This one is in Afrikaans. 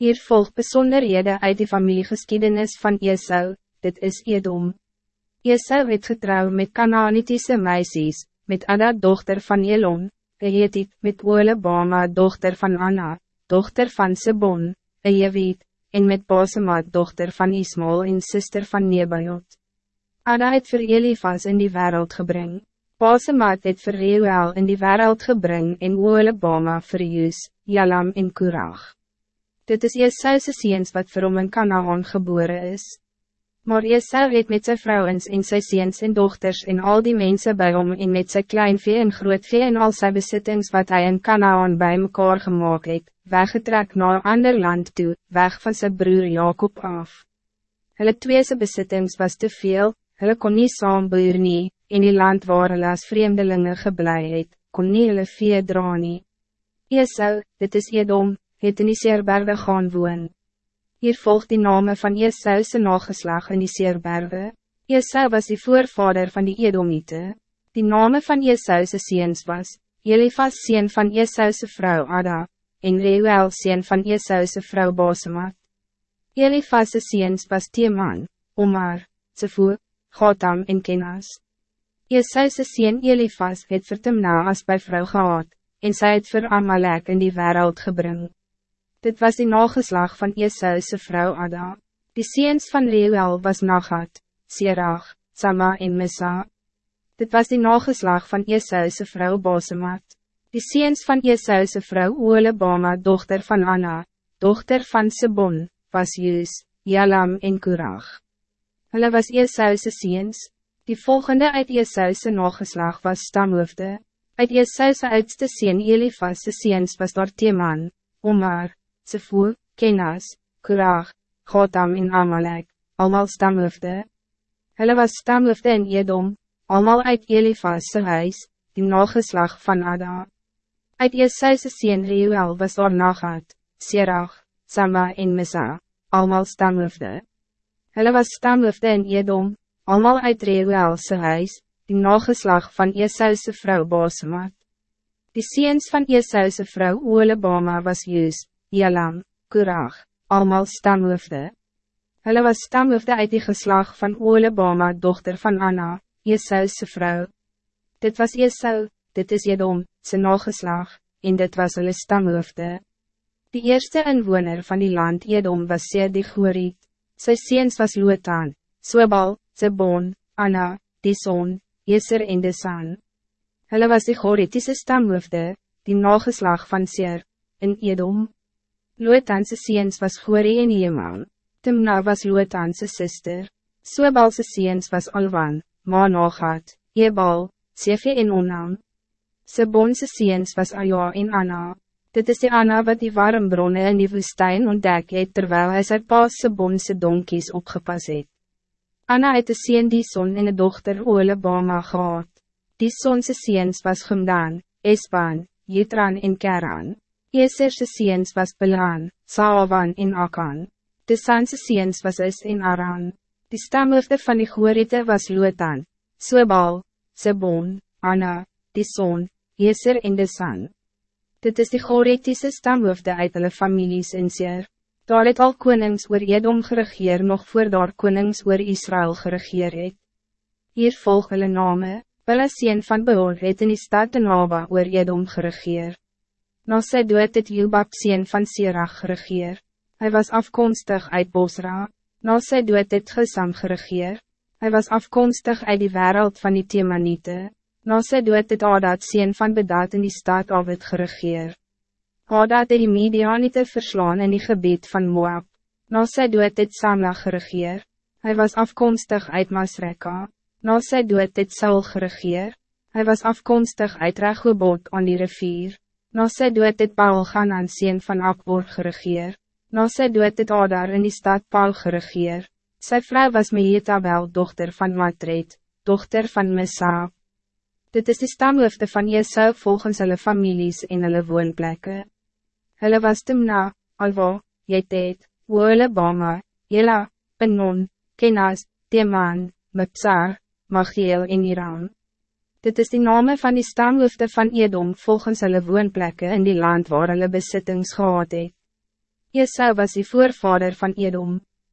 Hier volgt besonderhede uit die familiegeschiedenis van Esau, dit is Edom. Esau het getrouw met Canaanitische meisjes, met Ada dochter van Elon, Gehetit met Olebama dochter van Anna, dochter van Sebon, Ejewit, en met Basema dochter van Ismael en zuster van Nebajot. Ada het vir Elifas in die wereld gebring. Basema het vir Reuel in die wereld gebring en Olebama vir Jus, Jalam en Kurag. Dit is Jesaus' seens wat vir hom in Kanaan geboren is. Maar Jesau het met zijn vrouwens en sy seens en dochters en al die mensen bij hom en met sy klein vee en groot vee en al sy besittings wat hij in Kanaan bij mekaar gemaakt het, weggetrek een ander land toe, weg van zijn broer Jacob af. Hulle tweese besittings was te veel, hulle kon nie saamboer nie, en die land waar hulle as vreemdelinge geblei het, kon nie hulle vee dra nie. Esau, dit is Edom, het in die Seerberge gaan woon. Hier volgt die name van Jesaus nageslag in die Seerberge. Jesau was die voorvader van die Edomite. Die name van Jesaus seens was, Elifas sien van Jesaus vrouw Ada, en Reuel sien van Jesaus vrouw Basemat. Elifas seens was Teeman, Omar, Tsefu, Gotham en Kenas. Jesaus sien Elifas het vir Timna as by vrou gehad, en sy het vir Amalek in die wereld gebring. Dit was die nageslag van Esau's vrouw Ada. Die seens van Reuel was Nagat, Serach, Sama en Misa. Dit was die nageslag van Esau's vrouw Basemat. Die seens van Esau's vrouw Olebama, dochter van Anna, dochter van Sebon, was Jus, Jalam en Kurag. Hulle was Esau's seens. Die volgende uit Esau's nageslag was stamhoofde. Uit Esau's oudste seen Elifas' seens was daar Teman, Omar, Sefu, Kenas, Kurag, Gotham en Amalek, allemaal stamhoofde. Hulle was stamhoofde in Edom, allemaal uit Elifas' huis, die nageslag van Ada. Uit Jesu's sien Reuel was daar Nagat, Serach, Sama en Misa, allemaal stamhoofde. Hulle was stamhoofde in Edom, allemaal uit Reuel's huis, die nageslag van Jesu's vrouw Basemat. Die seens van Jesu's vrouw Olebama was Jus, Jalam, Kurag, allemaal stamhoofde. Hulle was stamhoofde uit die geslag van Olebama, dochter van Anna, Jesaus' vrouw. Dit was Jesau, dit is Jedom, zijn nageslag, en dit was hulle stamhoofde. Die eerste inwoner van die land Jedom was Seer die Gooriet. Sy seens was Lotan, Sobal, Zebon, Anna, Dison, Jeser en Desan. Hulle was die Goorietiese stamhoofde, die nageslag van Seer, in Edom. Lotanse seens was Gori en Jeman. Timna was Lotanse sister. Sobalse seens was Alwan, Manogat, Ebal, Sefe en Onam. Sebonse seens was Aja en Anna. Dit is die Anna wat die warmbronne in die woestijn ontdek het terwijl hij sy paas Sebonse donkies opgepas het. Anna het een seen die son en een dochter Olebama gehad. Die sonse seens was Gumdan, Espan, Jitran en Keran. Eserse seens was Belaan, Saawan en Akan. De Sanse seens was Is en Aran. Die stamhoofde van die Goorite was Lotan, Sobal, Sebon, Anna, die Son, Eser en de San. Dit is die Gooritiese stamhoofde uit hulle families in Seer. Daar het al konings oor Edom geregeer nog voor daar konings oor Israël geregeer het. Hier volg hulle name, Bella sien van Beor het in die stad Naba oor Edom geregeer. Na sy dood het Jubab sien van Sirach geregeer. Hij was afkomstig uit Bosra. Na sy dood het Gesam geregeer. Hij was afkomstig uit die wereld van die Temanite. Na sy dood het Adad sien van Bedat in die stad Avid geregeer. Adad het die Medianite verslaan in die gebied van Moab. Na sy dood het Samla geregeer. Hij was afkomstig uit Masreka. Na sy dood het Saul geregeer. Hij was afkomstig uit Rechobot aan die rivier. Na sy dood het Paul gaan aan sien van Akbor geregeer. Na sy dood het Adar in die stad Paul geregeer. Sy vrou was Meetabel, dochter van Matred, dochter van Mesa. Dit is die stamhoofde van Jesou volgens hulle families en hulle woonplekke. Hulle was Timna, Alwa, Jetet, Woele Bama, Jela, Benon, Kenas, Teman, Mepsar, Magiel en Iran. Dit is die name van die stamhoofde van Edom volgens hulle woonplekke in die land waar hulle besittings gehad het. Esau was die voorvader van Edom.